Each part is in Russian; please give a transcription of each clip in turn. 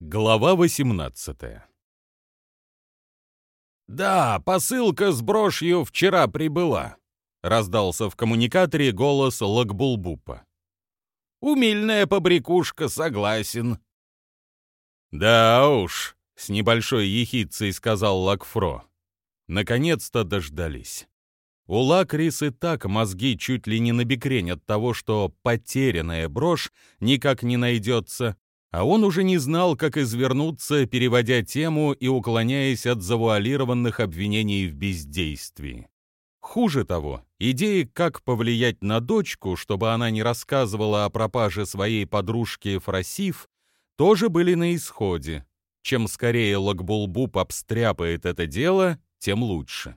Глава 18 «Да, посылка с брошью вчера прибыла», — раздался в коммуникаторе голос Лакбулбупа. «Умильная побрякушка, согласен». «Да уж», — с небольшой ехидцей сказал Лакфро. «Наконец-то дождались». У Лакрис и так мозги чуть ли не набекрень от того, что потерянная брошь никак не найдется, а он уже не знал, как извернуться, переводя тему и уклоняясь от завуалированных обвинений в бездействии. Хуже того, идеи, как повлиять на дочку, чтобы она не рассказывала о пропаже своей подружки Фросиф, тоже были на исходе. Чем скорее Лакбулбуб обстряпает это дело, тем лучше.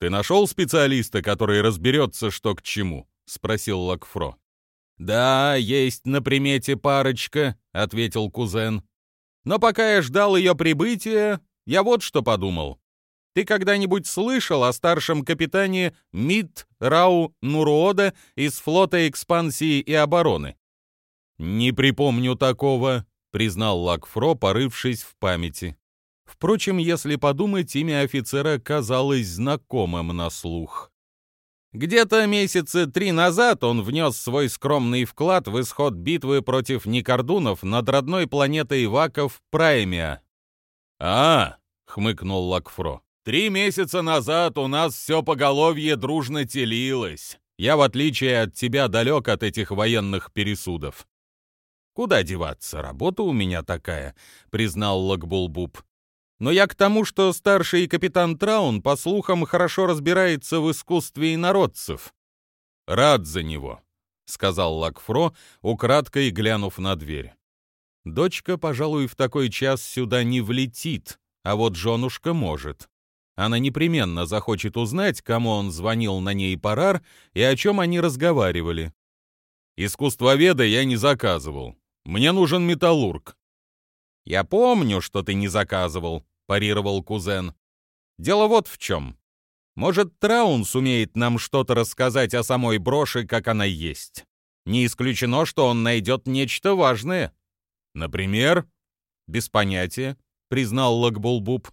«Ты нашел специалиста, который разберется, что к чему?» — спросил Лакфро. «Да, есть на примете парочка», — ответил кузен. «Но пока я ждал ее прибытия, я вот что подумал. Ты когда-нибудь слышал о старшем капитане Мид Рау Нурода из флота экспансии и обороны?» «Не припомню такого», — признал Лакфро, порывшись в памяти. Впрочем, если подумать, имя офицера казалось знакомым на слух. Где-то месяца три назад он внес свой скромный вклад в исход битвы против Никордунов над родной планетой Ваков Праймия. «А!» — хмыкнул Лакфро. «Три месяца назад у нас все поголовье дружно телилось. Я, в отличие от тебя, далек от этих военных пересудов». «Куда деваться? Работа у меня такая», — признал Лакбулбуб. Но я к тому, что старший капитан Траун, по слухам, хорошо разбирается в искусстве инородцев. Рад за него, сказал Лакфро, украдкой глянув на дверь. Дочка, пожалуй, в такой час сюда не влетит, а вот женушка может. Она непременно захочет узнать, кому он звонил на ней парар и о чем они разговаривали. Искусствоведа я не заказывал. Мне нужен металлург. Я помню, что ты не заказывал, парировал кузен. «Дело вот в чем. Может, Траун сумеет нам что-то рассказать о самой броши, как она есть. Не исключено, что он найдет нечто важное. Например?» «Без понятия», — признал Лагбулбуб.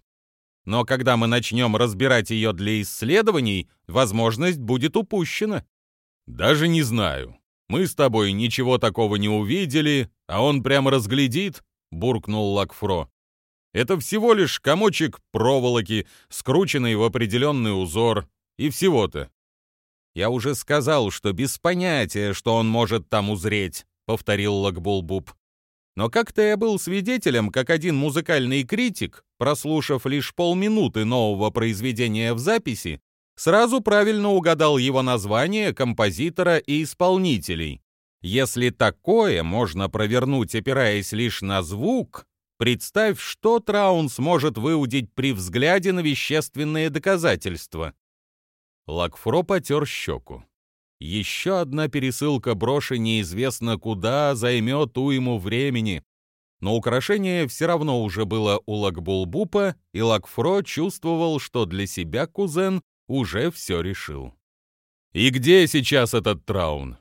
«Но когда мы начнем разбирать ее для исследований, возможность будет упущена». «Даже не знаю. Мы с тобой ничего такого не увидели, а он прямо разглядит», — буркнул Лакфро. Это всего лишь комочек проволоки, скрученный в определенный узор, и всего-то. «Я уже сказал, что без понятия, что он может там узреть», — повторил Лакбулбуб. Но как-то я был свидетелем, как один музыкальный критик, прослушав лишь полминуты нового произведения в записи, сразу правильно угадал его название, композитора и исполнителей. Если такое можно провернуть, опираясь лишь на звук, Представь, что Траун сможет выудить при взгляде на вещественные доказательства. Лакфро потер щеку. Еще одна пересылка броши неизвестно куда займет уйму времени. Но украшение все равно уже было у Лакбулбупа, и Лакфро чувствовал, что для себя кузен уже все решил. «И где сейчас этот Траун?»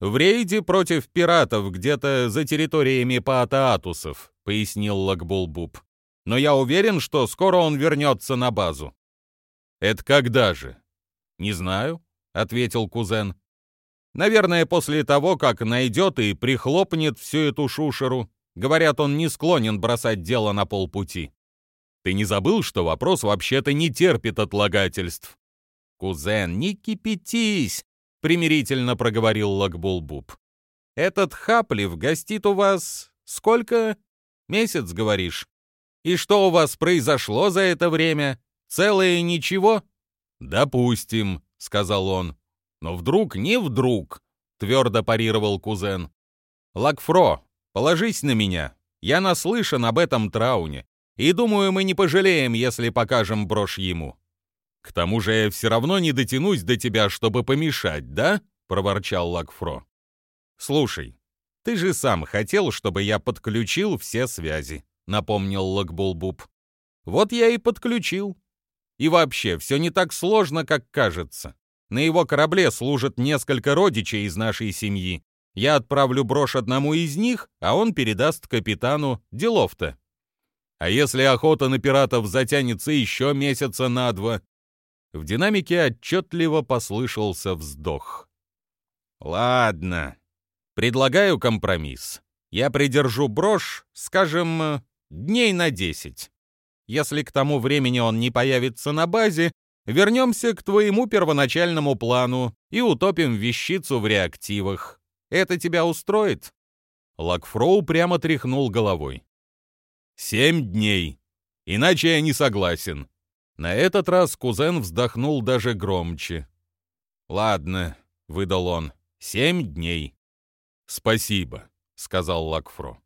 «В рейде против пиратов где-то за территориями Паатаатусов», пояснил Лакбулбуб. «Но я уверен, что скоро он вернется на базу». «Это когда же?» «Не знаю», — ответил кузен. «Наверное, после того, как найдет и прихлопнет всю эту шушеру. Говорят, он не склонен бросать дело на полпути». «Ты не забыл, что вопрос вообще-то не терпит отлагательств?» «Кузен, не кипятись!» — примирительно проговорил Лакбулбуб. «Этот Хаплив гостит у вас сколько? Месяц, говоришь? И что у вас произошло за это время? Целое ничего? Допустим, сказал он. Но вдруг не вдруг, твердо парировал кузен. Лакфро, положись на меня. Я наслышан об этом трауне. И думаю, мы не пожалеем, если покажем брошь ему. К тому же я все равно не дотянусь до тебя, чтобы помешать, да? проворчал Лакфро. Слушай, «Ты же сам хотел, чтобы я подключил все связи», — напомнил Лакбулбуб. «Вот я и подключил. И вообще, все не так сложно, как кажется. На его корабле служат несколько родичей из нашей семьи. Я отправлю брошь одному из них, а он передаст капитану делов-то. А если охота на пиратов затянется еще месяца на два? В динамике отчетливо послышался вздох. Ладно, предлагаю компромисс. Я придержу брошь, скажем, дней на десять. Если к тому времени он не появится на базе, вернемся к твоему первоначальному плану и утопим вещицу в реактивах. Это тебя устроит?» Лакфроу прямо тряхнул головой. «Семь дней. Иначе я не согласен». На этот раз кузен вздохнул даже громче. «Ладно», — выдал он, — «семь дней». «Спасибо», — сказал Лакфро.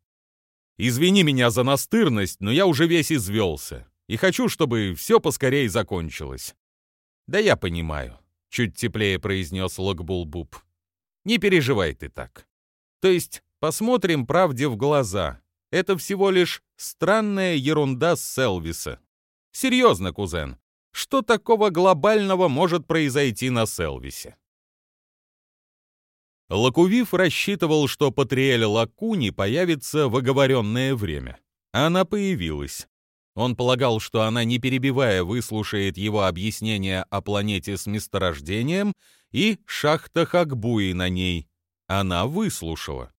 «Извини меня за настырность, но я уже весь извелся, и хочу, чтобы все поскорее закончилось». «Да я понимаю», — чуть теплее произнес Лакбулбуб. Не переживай ты так. То есть, посмотрим правде в глаза. Это всего лишь странная ерунда с Селвиса. Серьезно, кузен, что такого глобального может произойти на Селвисе? Лакувив рассчитывал, что Патриэль Лакуни появится в оговоренное время. Она появилась. Он полагал, что она, не перебивая, выслушает его объяснение о планете с месторождением и шахта Хакбуи на ней. Она выслушала.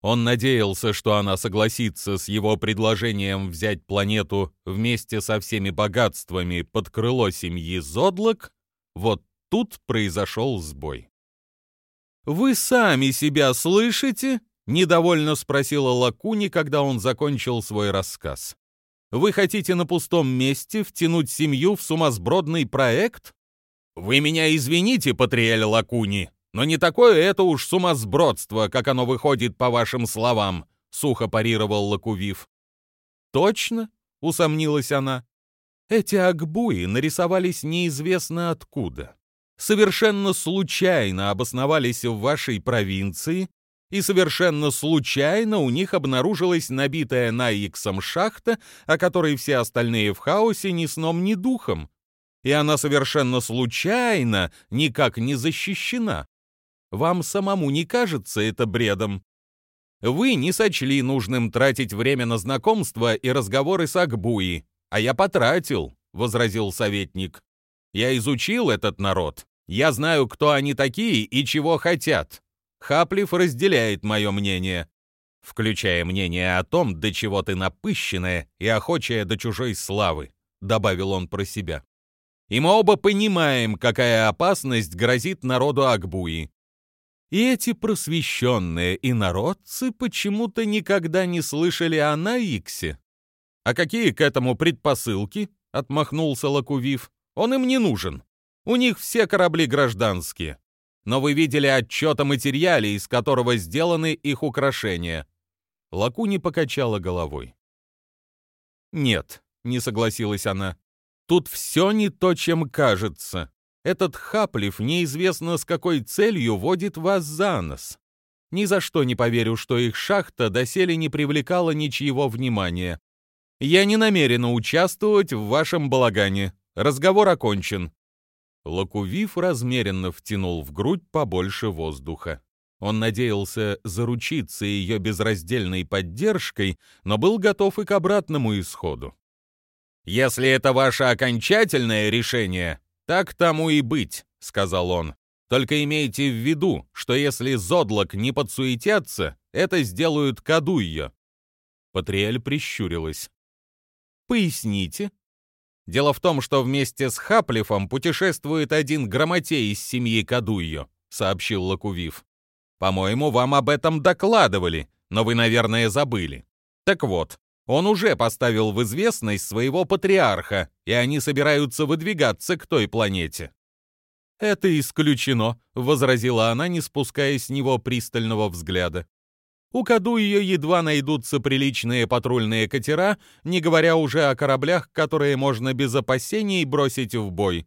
Он надеялся, что она согласится с его предложением взять планету вместе со всеми богатствами под крыло семьи Зодлок. Вот тут произошел сбой. «Вы сами себя слышите?» — недовольно спросила Лакуни, когда он закончил свой рассказ. «Вы хотите на пустом месте втянуть семью в сумасбродный проект?» «Вы меня извините, Патриэль Лакуни, но не такое это уж сумасбродство, как оно выходит по вашим словам», — сухо парировал Лакувив. «Точно?» — усомнилась она. «Эти акбуи нарисовались неизвестно откуда. Совершенно случайно обосновались в вашей провинции, и совершенно случайно у них обнаружилась набитая Наиксом шахта, о которой все остальные в хаосе ни сном, ни духом и она совершенно случайно никак не защищена. Вам самому не кажется это бредом? Вы не сочли нужным тратить время на знакомства и разговоры с Акбуи, а я потратил, — возразил советник. Я изучил этот народ. Я знаю, кто они такие и чего хотят. Хаплив разделяет мое мнение, включая мнение о том, до чего ты напыщенная и охочая до чужой славы, — добавил он про себя и мы оба понимаем, какая опасность грозит народу Акбуи. И эти просвещенные инородцы почему-то никогда не слышали о Наиксе. А какие к этому предпосылки? — отмахнулся Лакувив. Он им не нужен. У них все корабли гражданские. Но вы видели отчет о материале, из которого сделаны их украшения. Лакуни покачала головой. «Нет», — не согласилась она. Тут все не то, чем кажется. Этот Хаплев неизвестно с какой целью водит вас за нос. Ни за что не поверю, что их шахта доселе не привлекала ничьего внимания. Я не намерена участвовать в вашем балагане. Разговор окончен». Лакувив размеренно втянул в грудь побольше воздуха. Он надеялся заручиться ее безраздельной поддержкой, но был готов и к обратному исходу. «Если это ваше окончательное решение, так тому и быть», — сказал он. «Только имейте в виду, что если Зодлок не подсуетятся, это сделают Кадуйо». Патриэль прищурилась. «Поясните». «Дело в том, что вместе с Хаплифом путешествует один грамотей из семьи Кадуйо», — сообщил Лакувив. «По-моему, вам об этом докладывали, но вы, наверное, забыли. Так вот, он уже поставил в известность своего патриарха, и они собираются выдвигаться к той планете. «Это исключено», — возразила она, не спуская с него пристального взгляда. У Каду ее едва найдутся приличные патрульные катера, не говоря уже о кораблях, которые можно без опасений бросить в бой.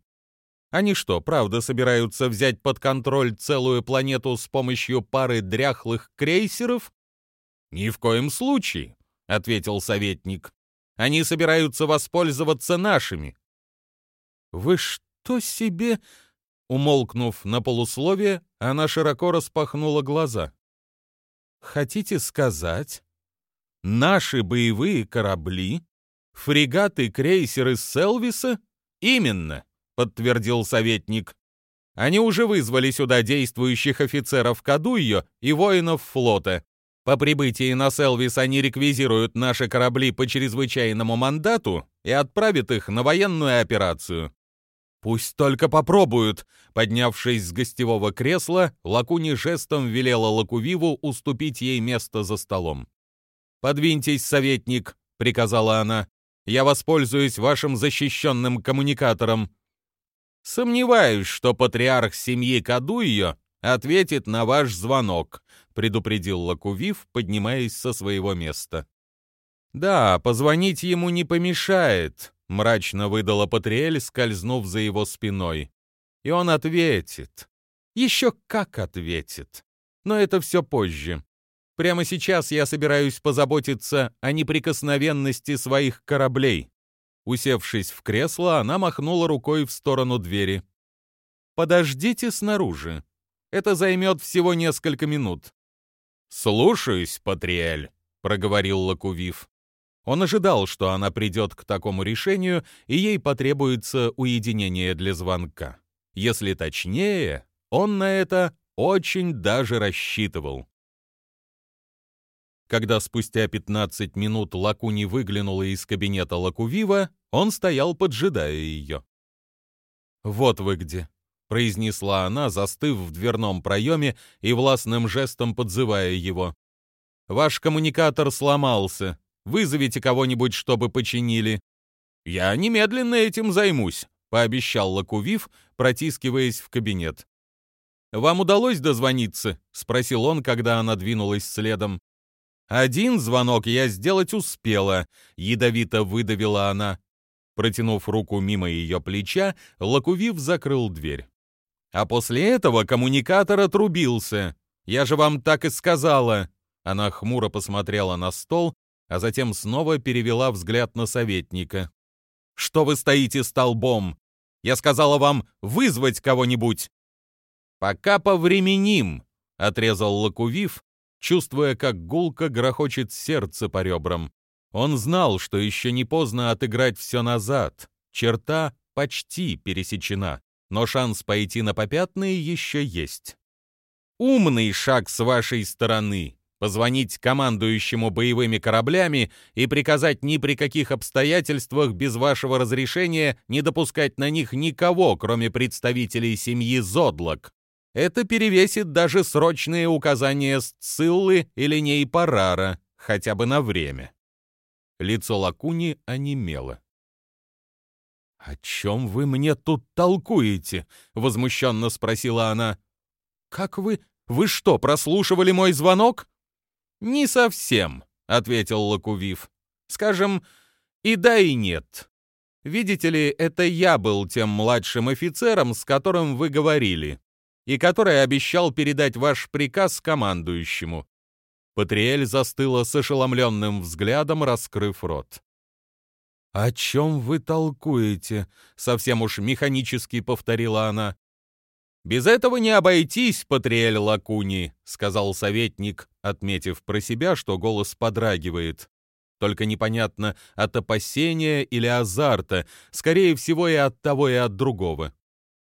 Они что, правда собираются взять под контроль целую планету с помощью пары дряхлых крейсеров? Ни в коем случае ответил советник. Они собираются воспользоваться нашими. Вы что себе? Умолкнув на полусловие, она широко распахнула глаза. Хотите сказать, наши боевые корабли, фрегаты и крейсеры Селвиса? Именно, подтвердил советник. Они уже вызвали сюда действующих офицеров Кадуйо и воинов флота. По прибытии на Селвис они реквизируют наши корабли по чрезвычайному мандату и отправят их на военную операцию. «Пусть только попробуют!» Поднявшись с гостевого кресла, Лакуни жестом велела Лакувиву уступить ей место за столом. «Подвиньтесь, советник», — приказала она. «Я воспользуюсь вашим защищенным коммуникатором». «Сомневаюсь, что патриарх семьи Кадуйо ответит на ваш звонок», — предупредил Лакувив, поднимаясь со своего места. «Да, позвонить ему не помешает», мрачно выдала Патриэль, скользнув за его спиной. И он ответит. Еще как ответит. Но это все позже. Прямо сейчас я собираюсь позаботиться о неприкосновенности своих кораблей. Усевшись в кресло, она махнула рукой в сторону двери. «Подождите снаружи. Это займет всего несколько минут». «Слушаюсь, Патриэль», — проговорил Лакувив. Он ожидал, что она придет к такому решению, и ей потребуется уединение для звонка. Если точнее, он на это очень даже рассчитывал. Когда спустя 15 минут Лакуни выглянула из кабинета Лакувива, он стоял, поджидая ее. «Вот вы где», — произнесла она, застыв в дверном проеме и властным жестом подзывая его. «Ваш коммуникатор сломался. Вызовите кого-нибудь, чтобы починили». «Я немедленно этим займусь», — пообещал Лакувив, протискиваясь в кабинет. «Вам удалось дозвониться?» — спросил он, когда она двинулась следом. «Один звонок я сделать успела», — ядовито выдавила она. Протянув руку мимо ее плеча, Лакувив закрыл дверь. А после этого коммуникатор отрубился. «Я же вам так и сказала!» Она хмуро посмотрела на стол, а затем снова перевела взгляд на советника. «Что вы стоите столбом? Я сказала вам вызвать кого-нибудь!» «Пока повременим», — отрезал Лакувив, чувствуя, как гулко грохочет сердце по ребрам. Он знал, что еще не поздно отыграть все назад. Черта почти пересечена, но шанс пойти на попятные еще есть. «Умный шаг с вашей стороны», позвонить командующему боевыми кораблями и приказать ни при каких обстоятельствах без вашего разрешения не допускать на них никого, кроме представителей семьи Зодлок. Это перевесит даже срочные указания Сциллы или Нейпарара, хотя бы на время. Лицо Лакуни онемело. «О чем вы мне тут толкуете?» — возмущенно спросила она. «Как вы... Вы что, прослушивали мой звонок?» «Не совсем», — ответил Лакувив. «Скажем, и да, и нет. Видите ли, это я был тем младшим офицером, с которым вы говорили, и который обещал передать ваш приказ командующему». Патриэль застыла с ошеломленным взглядом, раскрыв рот. «О чем вы толкуете?» — совсем уж механически повторила она. «Без этого не обойтись, Патриэль Лакуни», — сказал советник, отметив про себя, что голос подрагивает. Только непонятно, от опасения или азарта, скорее всего и от того, и от другого.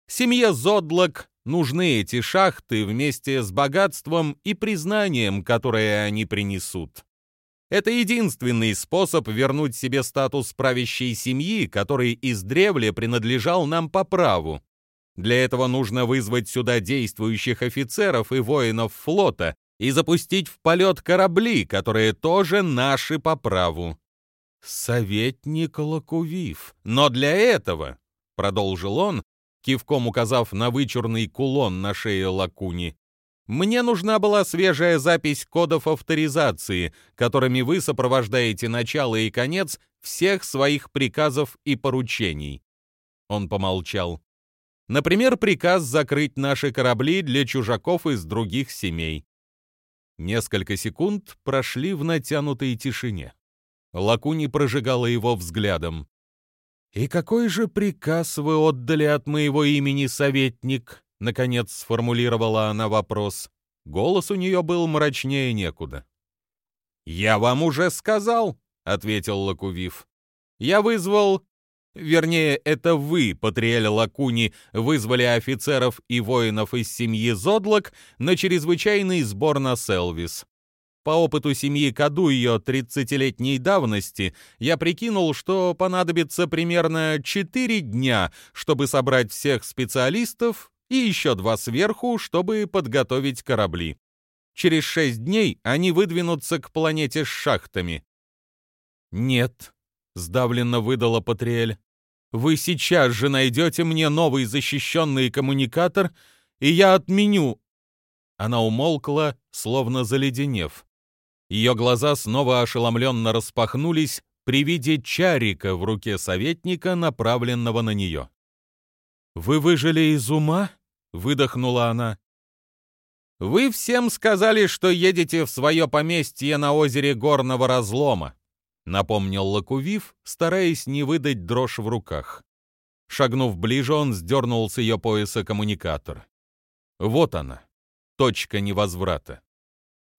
Семье Зодлок нужны эти шахты вместе с богатством и признанием, которое они принесут. Это единственный способ вернуть себе статус правящей семьи, который издревле принадлежал нам по праву. Для этого нужно вызвать сюда действующих офицеров и воинов флота и запустить в полет корабли, которые тоже наши по праву. Советник Лакувив. Но для этого, — продолжил он, кивком указав на вычурный кулон на шее Лакуни, мне нужна была свежая запись кодов авторизации, которыми вы сопровождаете начало и конец всех своих приказов и поручений. Он помолчал. Например, приказ закрыть наши корабли для чужаков из других семей. Несколько секунд прошли в натянутой тишине. Лакуни прожигала его взглядом. «И какой же приказ вы отдали от моего имени, советник?» Наконец сформулировала она вопрос. Голос у нее был мрачнее некуда. «Я вам уже сказал», — ответил Лакувив. «Я вызвал Вернее, это вы, Патриэль Лакуни, вызвали офицеров и воинов из семьи Зодлок на чрезвычайный сбор на Селвис. По опыту семьи Каду ее 30-летней давности я прикинул, что понадобится примерно 4 дня, чтобы собрать всех специалистов и еще два сверху, чтобы подготовить корабли. Через 6 дней они выдвинутся к планете с шахтами. «Нет», — сдавленно выдала Патриэль. «Вы сейчас же найдете мне новый защищенный коммуникатор, и я отменю...» Она умолкла, словно заледенев. Ее глаза снова ошеломленно распахнулись при виде чарика в руке советника, направленного на нее. «Вы выжили из ума?» — выдохнула она. «Вы всем сказали, что едете в свое поместье на озере Горного Разлома», — напомнил Лакувив, стараясь не выдать дрожь в руках. Шагнув ближе, он сдернул с ее пояса коммуникатор. Вот она, точка невозврата.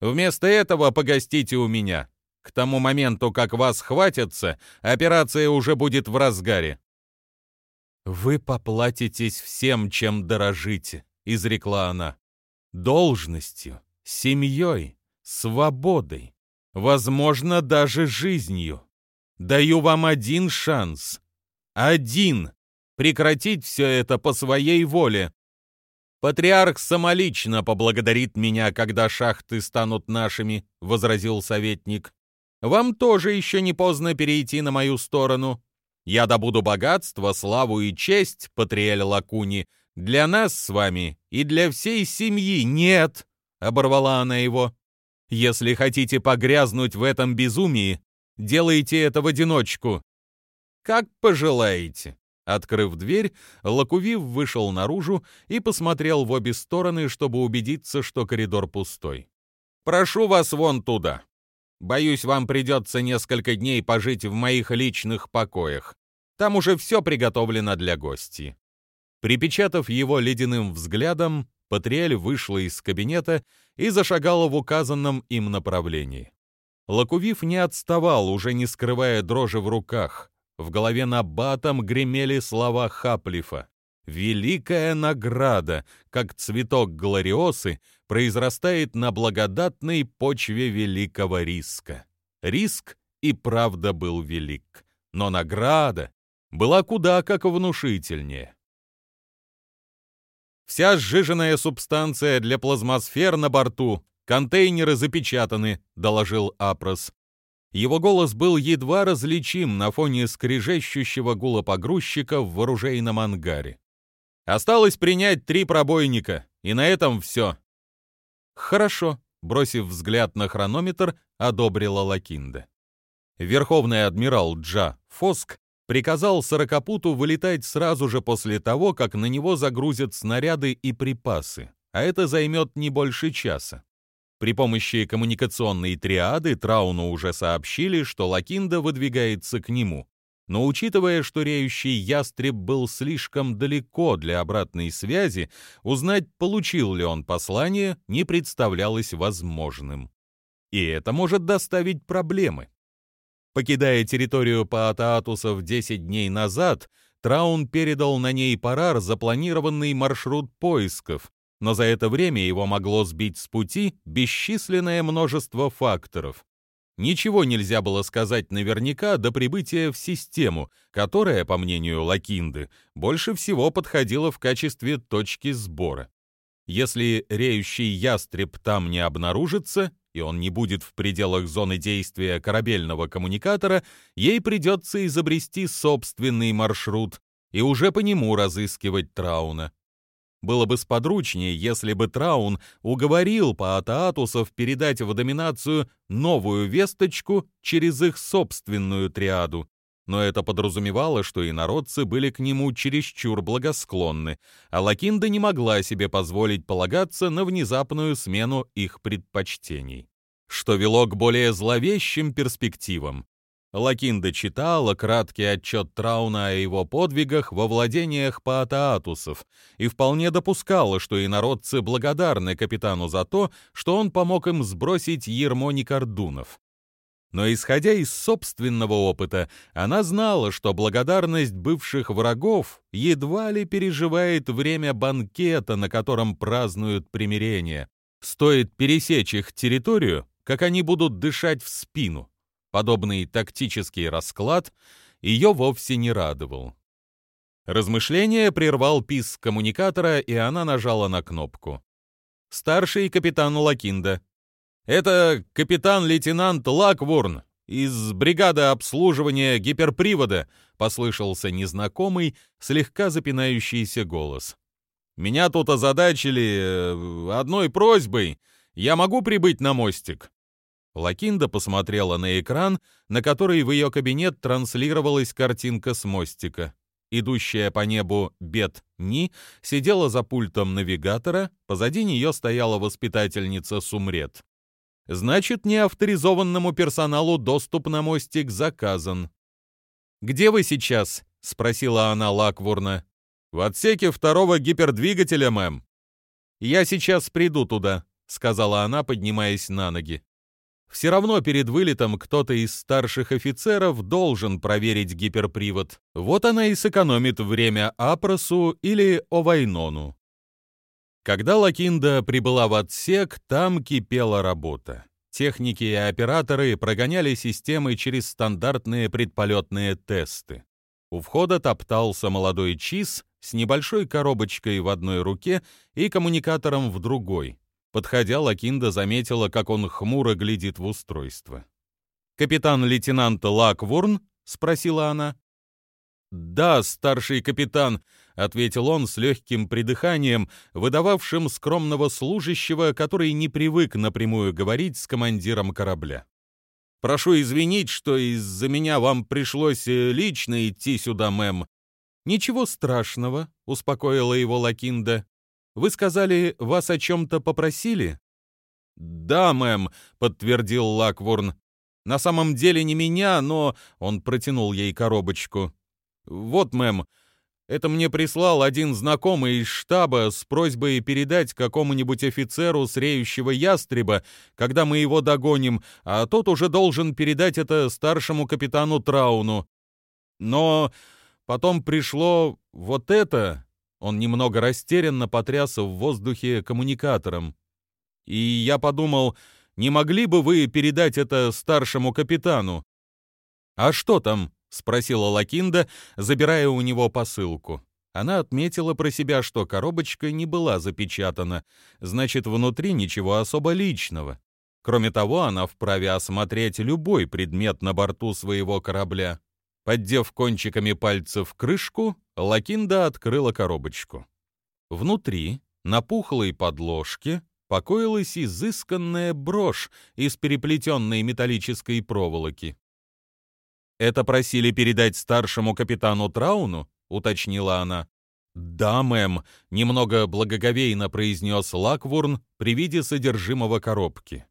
Вместо этого погостите у меня. К тому моменту, как вас хватятся, операция уже будет в разгаре. «Вы поплатитесь всем, чем дорожите», — изрекла она. «Должностью, семьей, свободой возможно, даже жизнью. Даю вам один шанс. Один. Прекратить все это по своей воле. Патриарх самолично поблагодарит меня, когда шахты станут нашими, возразил советник. Вам тоже еще не поздно перейти на мою сторону. Я добуду богатство, славу и честь, Патриэль Лакуни, для нас с вами и для всей семьи. Нет, оборвала она его. Если хотите погрязнуть в этом безумии, делайте это в одиночку. Как пожелаете. Открыв дверь, Лакувив вышел наружу и посмотрел в обе стороны, чтобы убедиться, что коридор пустой. «Прошу вас вон туда. Боюсь, вам придется несколько дней пожить в моих личных покоях. Там уже все приготовлено для гостей». Припечатав его ледяным взглядом, Патриэль вышла из кабинета и зашагала в указанном им направлении. Лакувив не отставал, уже не скрывая дрожи в руках. В голове набатом гремели слова Хаплифа. «Великая награда, как цветок глориосы, произрастает на благодатной почве великого риска». Риск и правда был велик, но награда была куда как внушительнее. Вся сжиженная субстанция для плазмосфер на борту. Контейнеры запечатаны», — доложил Апрос. Его голос был едва различим на фоне скрежещущего гула погрузчика в вооружейном ангаре. «Осталось принять три пробойника, и на этом все». «Хорошо», — бросив взгляд на хронометр, одобрила Лакинда. Верховный адмирал Джа Фоск приказал сорокопуту вылетать сразу же после того, как на него загрузят снаряды и припасы, а это займет не больше часа. При помощи коммуникационной триады Трауну уже сообщили, что Лакинда выдвигается к нему. Но учитывая, что реющий ястреб был слишком далеко для обратной связи, узнать, получил ли он послание, не представлялось возможным. И это может доставить проблемы. Покидая территорию Паатаатусов 10 дней назад, Траун передал на ней Парар запланированный маршрут поисков, но за это время его могло сбить с пути бесчисленное множество факторов. Ничего нельзя было сказать наверняка до прибытия в систему, которая, по мнению Лакинды, больше всего подходила в качестве точки сбора. Если реющий ястреб там не обнаружится, и он не будет в пределах зоны действия корабельного коммуникатора, ей придется изобрести собственный маршрут и уже по нему разыскивать Трауна. Было бы сподручнее, если бы Траун уговорил Паатаатусов передать в доминацию новую весточку через их собственную триаду, но это подразумевало, что инородцы были к нему чересчур благосклонны, а Лакинда не могла себе позволить полагаться на внезапную смену их предпочтений. Что вело к более зловещим перспективам. Лакинда читала краткий отчет Трауна о его подвигах во владениях паатаатусов и вполне допускала, что инородцы благодарны капитану за то, что он помог им сбросить ярмо никардунов. Но исходя из собственного опыта, она знала, что благодарность бывших врагов едва ли переживает время банкета, на котором празднуют примирение. Стоит пересечь их территорию, как они будут дышать в спину. Подобный тактический расклад ее вовсе не радовал. Размышление прервал писк коммуникатора, и она нажала на кнопку. «Старший капитан Лакинда», это капитан-лейтенант Лакворн из бригады обслуживания гиперпривода, послышался незнакомый, слегка запинающийся голос. Меня тут озадачили э, одной просьбой. Я могу прибыть на мостик? Лакинда посмотрела на экран, на который в ее кабинет транслировалась картинка с мостика. Идущая по небу Бет Ни сидела за пультом навигатора, позади нее стояла воспитательница Сумрет. Значит, неавторизованному персоналу доступ на мостик заказан. «Где вы сейчас?» — спросила она Лакворна. «В отсеке второго гипердвигателя, мэм». «Я сейчас приду туда», — сказала она, поднимаясь на ноги. «Все равно перед вылетом кто-то из старших офицеров должен проверить гиперпривод. Вот она и сэкономит время Апросу или Овайнону. Когда Лакинда прибыла в отсек, там кипела работа. Техники и операторы прогоняли системы через стандартные предполетные тесты. У входа топтался молодой Чиз с небольшой коробочкой в одной руке и коммуникатором в другой. Подходя, Лакинда заметила, как он хмуро глядит в устройство. «Капитан-лейтенант Лакворн?» — спросила она. «Да, старший капитан», — ответил он с легким придыханием, выдававшим скромного служащего, который не привык напрямую говорить с командиром корабля. «Прошу извинить, что из-за меня вам пришлось э, лично идти сюда, мэм». «Ничего страшного», — успокоила его Лакинда. «Вы сказали, вас о чем-то попросили?» «Да, мэм», — подтвердил Лакворн. «На самом деле не меня, но...» — он протянул ей коробочку. «Вот, мэм, это мне прислал один знакомый из штаба с просьбой передать какому-нибудь офицеру с реющего ястреба, когда мы его догоним, а тот уже должен передать это старшему капитану Трауну. Но потом пришло вот это...» Он немного растерянно потряс в воздухе коммуникатором. «И я подумал, не могли бы вы передать это старшему капитану?» «А что там?» — спросила Лакинда, забирая у него посылку. Она отметила про себя, что коробочка не была запечатана, значит, внутри ничего особо личного. Кроме того, она вправе осмотреть любой предмет на борту своего корабля. Поддев кончиками пальцев крышку, Лакинда открыла коробочку. Внутри, на пухлой подложке, покоилась изысканная брошь из переплетенной металлической проволоки. «Это просили передать старшему капитану Трауну?» — уточнила она. «Да, мэм», — немного благоговейно произнес Лаквурн при виде содержимого коробки.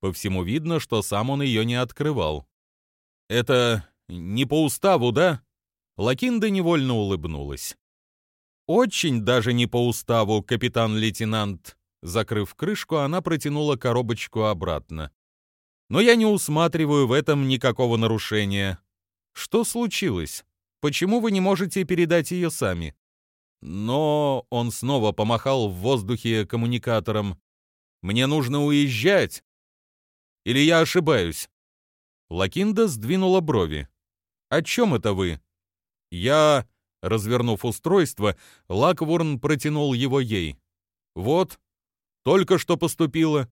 По всему видно, что сам он ее не открывал. «Это не по уставу, да?» Лакинда невольно улыбнулась. «Очень даже не по уставу, капитан-лейтенант». Закрыв крышку, она протянула коробочку обратно но я не усматриваю в этом никакого нарушения. Что случилось? Почему вы не можете передать ее сами? Но он снова помахал в воздухе коммуникатором. Мне нужно уезжать. Или я ошибаюсь? Лакинда сдвинула брови. О чем это вы? Я, развернув устройство, Лакворн протянул его ей. Вот, только что поступило.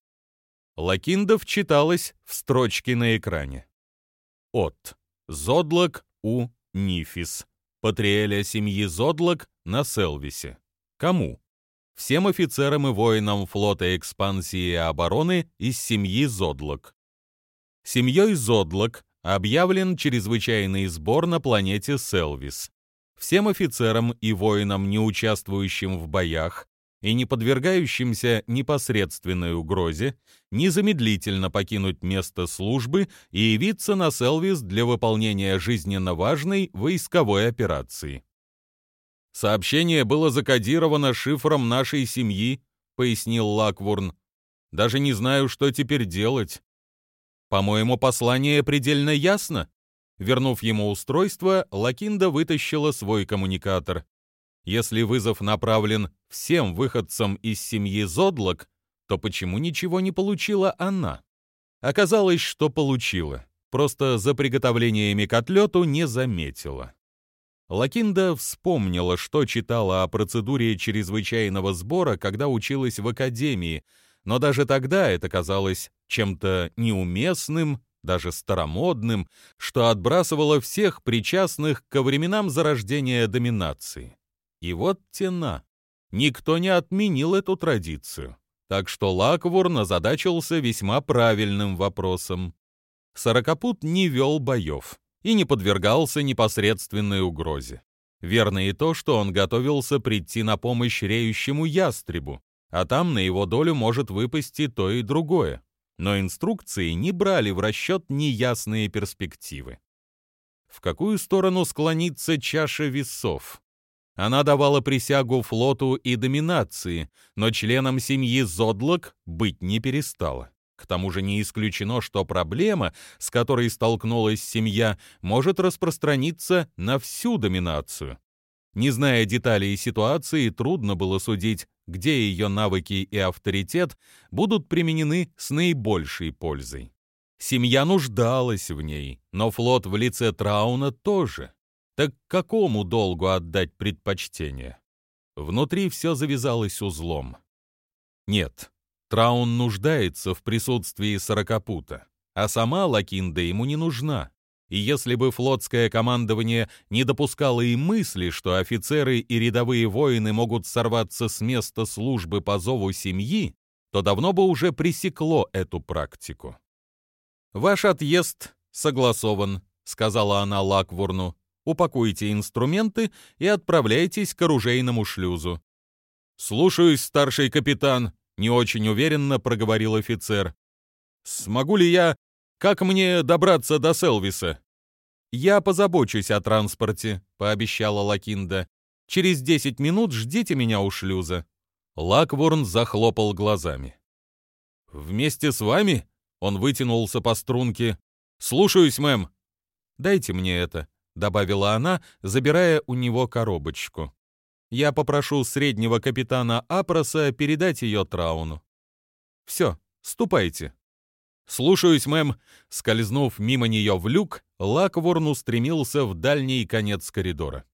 Лакинда вчиталась в строчки на экране. От. Зодлок у Нифис. Патриэля семьи Зодлок на Селвисе. Кому? Всем офицерам и воинам флота экспансии и обороны из семьи Зодлок. Семьей Зодлок объявлен чрезвычайный сбор на планете Селвис. Всем офицерам и воинам, не участвующим в боях, и не подвергающимся непосредственной угрозе незамедлительно покинуть место службы и явиться на Селвис для выполнения жизненно важной войсковой операции. «Сообщение было закодировано шифром нашей семьи», — пояснил Лакворн. «Даже не знаю, что теперь делать». «По-моему, послание предельно ясно». Вернув ему устройство, Лакинда вытащила свой коммуникатор. Если вызов направлен всем выходцам из семьи Зодлок, то почему ничего не получила она? Оказалось, что получила, просто за приготовлениями к отлету не заметила. Лакинда вспомнила, что читала о процедуре чрезвычайного сбора, когда училась в академии, но даже тогда это казалось чем-то неуместным, даже старомодным, что отбрасывало всех причастных ко временам зарождения доминации. И вот тена. Никто не отменил эту традицию. Так что Лакворн озадачился весьма правильным вопросом. Сорокопут не вел боев и не подвергался непосредственной угрозе. Верно и то, что он готовился прийти на помощь реющему ястребу, а там на его долю может выпасть и то, и другое. Но инструкции не брали в расчет неясные перспективы. В какую сторону склонится чаша весов? Она давала присягу флоту и доминации, но членом семьи Зодлок быть не перестала. К тому же не исключено, что проблема, с которой столкнулась семья, может распространиться на всю доминацию. Не зная деталей ситуации, трудно было судить, где ее навыки и авторитет будут применены с наибольшей пользой. Семья нуждалась в ней, но флот в лице Трауна тоже. Так какому долгу отдать предпочтение? Внутри все завязалось узлом. Нет, Траун нуждается в присутствии Сорокопута, а сама Лакинда ему не нужна. И если бы флотское командование не допускало и мысли, что офицеры и рядовые воины могут сорваться с места службы по зову семьи, то давно бы уже пресекло эту практику. «Ваш отъезд согласован», — сказала она Лакворну упакуйте инструменты и отправляйтесь к оружейному шлюзу». «Слушаюсь, старший капитан», — не очень уверенно проговорил офицер. «Смогу ли я... Как мне добраться до Селвиса?» «Я позабочусь о транспорте», — пообещала Лакинда. «Через десять минут ждите меня у шлюза». Лакворн захлопал глазами. «Вместе с вами?» — он вытянулся по струнке. «Слушаюсь, мэм». «Дайте мне это», — добавила она, забирая у него коробочку. «Я попрошу среднего капитана Апроса передать ее Трауну». «Все, ступайте». «Слушаюсь, мэм». Скользнув мимо нее в люк, Лакворн устремился в дальний конец коридора.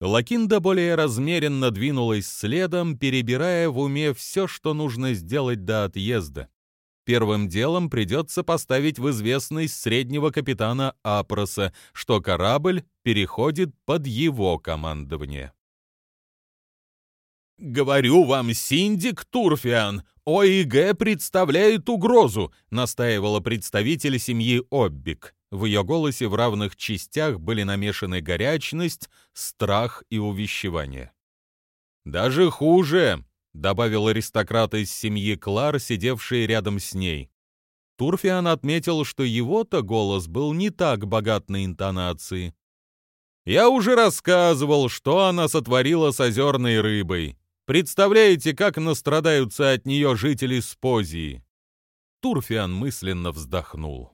Лакинда более размеренно двинулась следом, перебирая в уме все, что нужно сделать до отъезда. Первым делом придется поставить в известность среднего капитана Апроса, что корабль переходит под его командование. «Говорю вам, Синдик Турфиан, ОИГ представляет угрозу», настаивала представитель семьи Оббик. В ее голосе в равных частях были намешаны горячность, страх и увещевание. «Даже хуже», — добавил аристократ из семьи Клар, сидевший рядом с ней. Турфиан отметил, что его-то голос был не так богат на интонации. «Я уже рассказывал, что она сотворила с озерной рыбой. Представляете, как настрадаются от нее жители Спозии?» Турфиан мысленно вздохнул.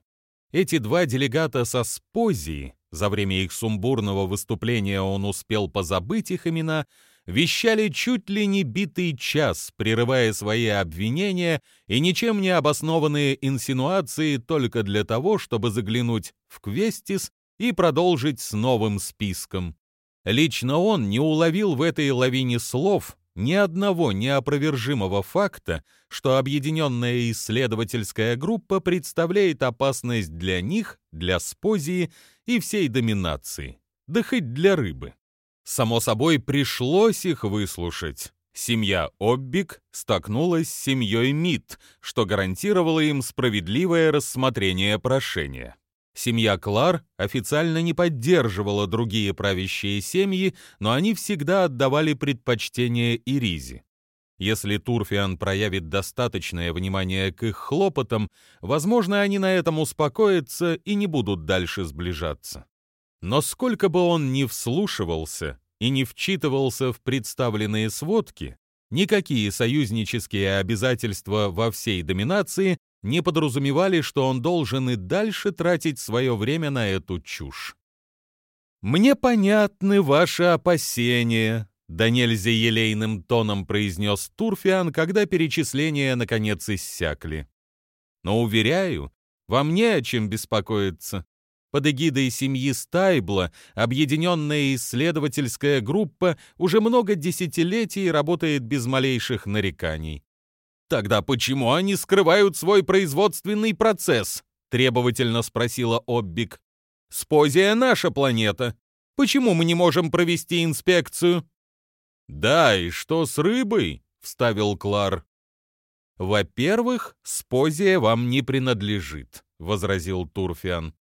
Эти два делегата со Спозии, за время их сумбурного выступления он успел позабыть их имена, вещали чуть ли не битый час, прерывая свои обвинения и ничем не обоснованные инсинуации только для того, чтобы заглянуть в Квестис и продолжить с новым списком. Лично он не уловил в этой лавине слов ни одного неопровержимого факта, что объединенная исследовательская группа представляет опасность для них, для спозии и всей доминации, да хоть для рыбы. Само собой, пришлось их выслушать. Семья Оббик столкнулась с семьей Мид, что гарантировало им справедливое рассмотрение прошения. Семья Клар официально не поддерживала другие правящие семьи, но они всегда отдавали предпочтение Иризе. Если Турфиан проявит достаточное внимание к их хлопотам, возможно, они на этом успокоятся и не будут дальше сближаться. Но сколько бы он ни вслушивался и не вчитывался в представленные сводки, никакие союзнические обязательства во всей доминации не подразумевали, что он должен и дальше тратить свое время на эту чушь. «Мне понятны ваши опасения», да нельзя елейным тоном произнес Турфиан, когда перечисления наконец иссякли. Но, уверяю, вам не о чем беспокоиться. Под эгидой семьи Стайбла объединенная исследовательская группа уже много десятилетий работает без малейших нареканий. «Тогда почему они скрывают свой производственный процесс?» — требовательно спросила Оббик. «Спозия наша планета. Почему мы не можем провести инспекцию?» «Да, и что с рыбой?» — вставил Клар. «Во-первых, спозия вам не принадлежит», — возразил Турфиан.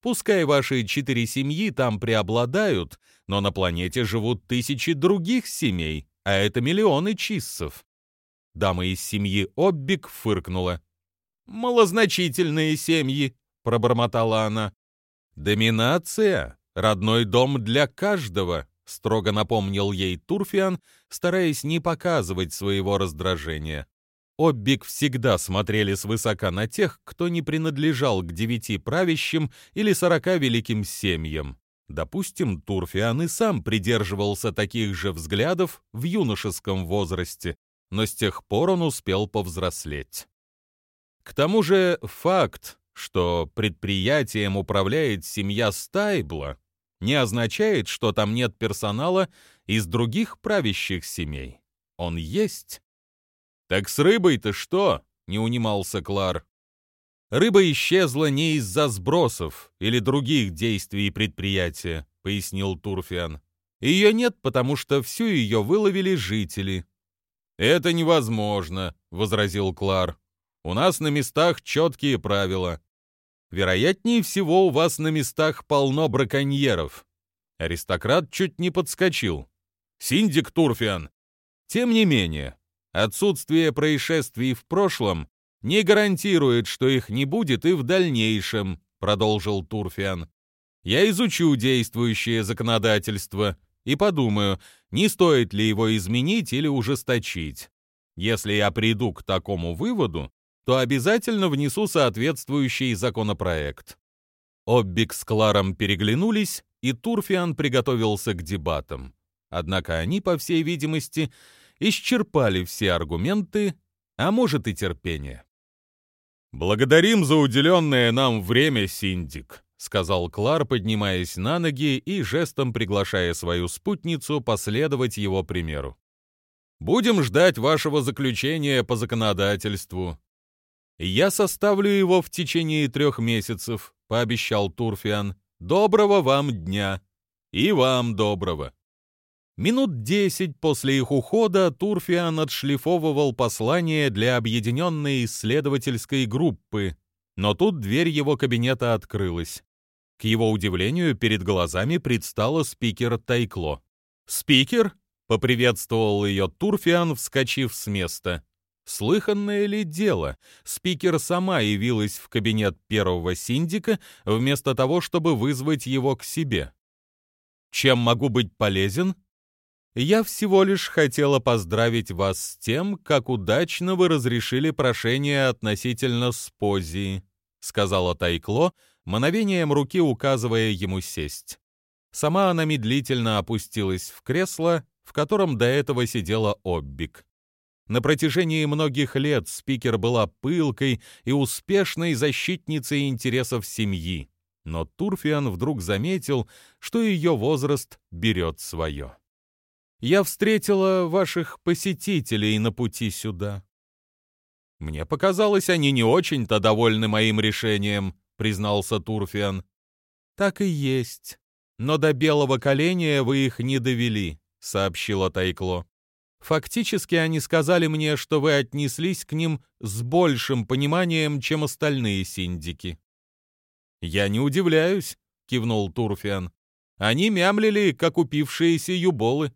«Пускай ваши четыре семьи там преобладают, но на планете живут тысячи других семей, а это миллионы чиссов». Дама из семьи Оббик фыркнула. «Малозначительные семьи», — пробормотала она. «Доминация — родной дом для каждого», строго напомнил ей Турфиан, стараясь не показывать своего раздражения. Оббик всегда смотрели свысока на тех, кто не принадлежал к девяти правящим или сорока великим семьям. Допустим, Турфиан и сам придерживался таких же взглядов в юношеском возрасте, но с тех пор он успел повзрослеть. К тому же факт, что предприятием управляет семья Стайбла, не означает, что там нет персонала из других правящих семей. Он есть. «Так с рыбой-то что?» — не унимался Клар. «Рыба исчезла не из-за сбросов или других действий предприятия», — пояснил Турфиан. «Ее нет, потому что всю ее выловили жители». «Это невозможно», — возразил Клар. «У нас на местах четкие правила. Вероятнее всего, у вас на местах полно браконьеров. Аристократ чуть не подскочил. Синдик Турфиан. Тем не менее, отсутствие происшествий в прошлом не гарантирует, что их не будет и в дальнейшем, продолжил Турфиан. Я изучу действующее законодательство и подумаю, не стоит ли его изменить или ужесточить. Если я приду к такому выводу, то обязательно внесу соответствующий законопроект. Оббик с Кларом переглянулись, и Турфиан приготовился к дебатам. Однако они, по всей видимости, исчерпали все аргументы, а может и терпение. «Благодарим за уделенное нам время, Синдик», — сказал Клар, поднимаясь на ноги и жестом приглашая свою спутницу последовать его примеру. «Будем ждать вашего заключения по законодательству. «Я составлю его в течение трех месяцев», — пообещал Турфиан. «Доброго вам дня!» «И вам доброго!» Минут десять после их ухода Турфиан отшлифовывал послание для объединенной исследовательской группы, но тут дверь его кабинета открылась. К его удивлению, перед глазами предстала спикер Тайкло. «Спикер?» — поприветствовал ее Турфиан, вскочив с места. Слыханное ли дело? Спикер сама явилась в кабинет первого синдика вместо того, чтобы вызвать его к себе. Чем могу быть полезен? Я всего лишь хотела поздравить вас с тем, как удачно вы разрешили прошение относительно спозии, сказала Тайкло, мановением руки указывая ему сесть. Сама она медлительно опустилась в кресло, в котором до этого сидела Оббик. На протяжении многих лет спикер была пылкой и успешной защитницей интересов семьи, но Турфиан вдруг заметил, что ее возраст берет свое. «Я встретила ваших посетителей на пути сюда». «Мне показалось, они не очень-то довольны моим решением», — признался Турфиан. «Так и есть. Но до белого коленя вы их не довели», — сообщила Тайкло. Фактически они сказали мне, что вы отнеслись к ним с большим пониманием, чем остальные синдики. «Я не удивляюсь», — кивнул Турфиан. «Они мямлили, как упившиеся юболы».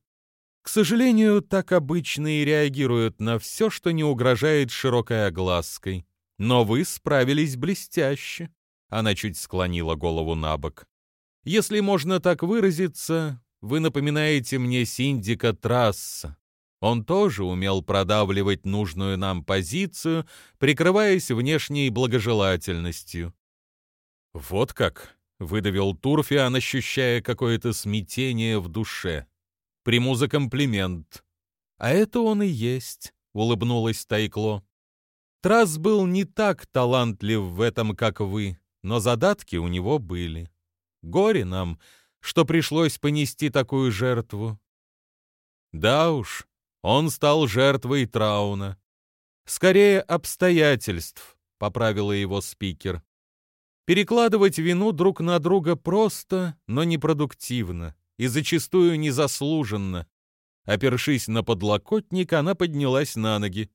К сожалению, так обычно и реагируют на все, что не угрожает широкой оглаской. Но вы справились блестяще. Она чуть склонила голову на бок. Если можно так выразиться, вы напоминаете мне синдика Трасса. Он тоже умел продавливать нужную нам позицию, прикрываясь внешней благожелательностью. «Вот как!» — выдавил Турфиан, ощущая какое-то смятение в душе. Приму за комплимент. А это он и есть, улыбнулась Тайкло. Трас был не так талантлив в этом, как вы, но задатки у него были. Горе нам, что пришлось понести такую жертву. Да уж, он стал жертвой Трауна. Скорее, обстоятельств, поправила его спикер. Перекладывать вину друг на друга просто, но непродуктивно и зачастую незаслуженно. Опершись на подлокотник, она поднялась на ноги.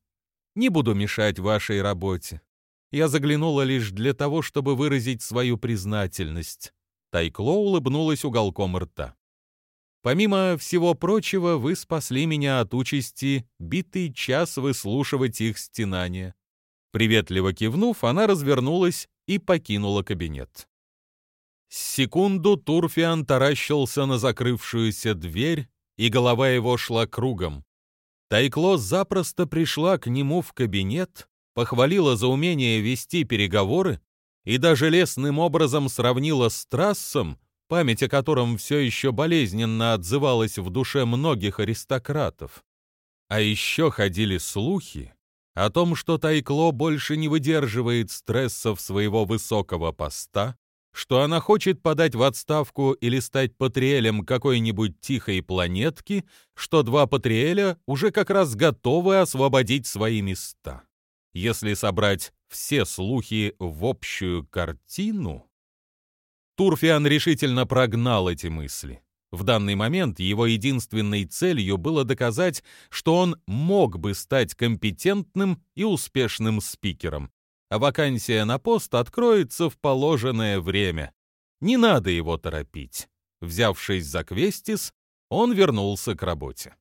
«Не буду мешать вашей работе. Я заглянула лишь для того, чтобы выразить свою признательность». Тайкло улыбнулась уголком рта. «Помимо всего прочего, вы спасли меня от участи битый час выслушивать их стенания». Приветливо кивнув, она развернулась и покинула кабинет. Секунду Турфиан таращился на закрывшуюся дверь, и голова его шла кругом. Тайкло запросто пришла к нему в кабинет, похвалила за умение вести переговоры и даже лесным образом сравнила с трассом, память о котором все еще болезненно отзывалась в душе многих аристократов. А еще ходили слухи о том, что Тайкло больше не выдерживает стрессов своего высокого поста, что она хочет подать в отставку или стать патриэлем какой-нибудь тихой планетки, что два патриэля уже как раз готовы освободить свои места. Если собрать все слухи в общую картину... Турфиан решительно прогнал эти мысли. В данный момент его единственной целью было доказать, что он мог бы стать компетентным и успешным спикером, а вакансия на пост откроется в положенное время. Не надо его торопить. Взявшись за Квестис, он вернулся к работе.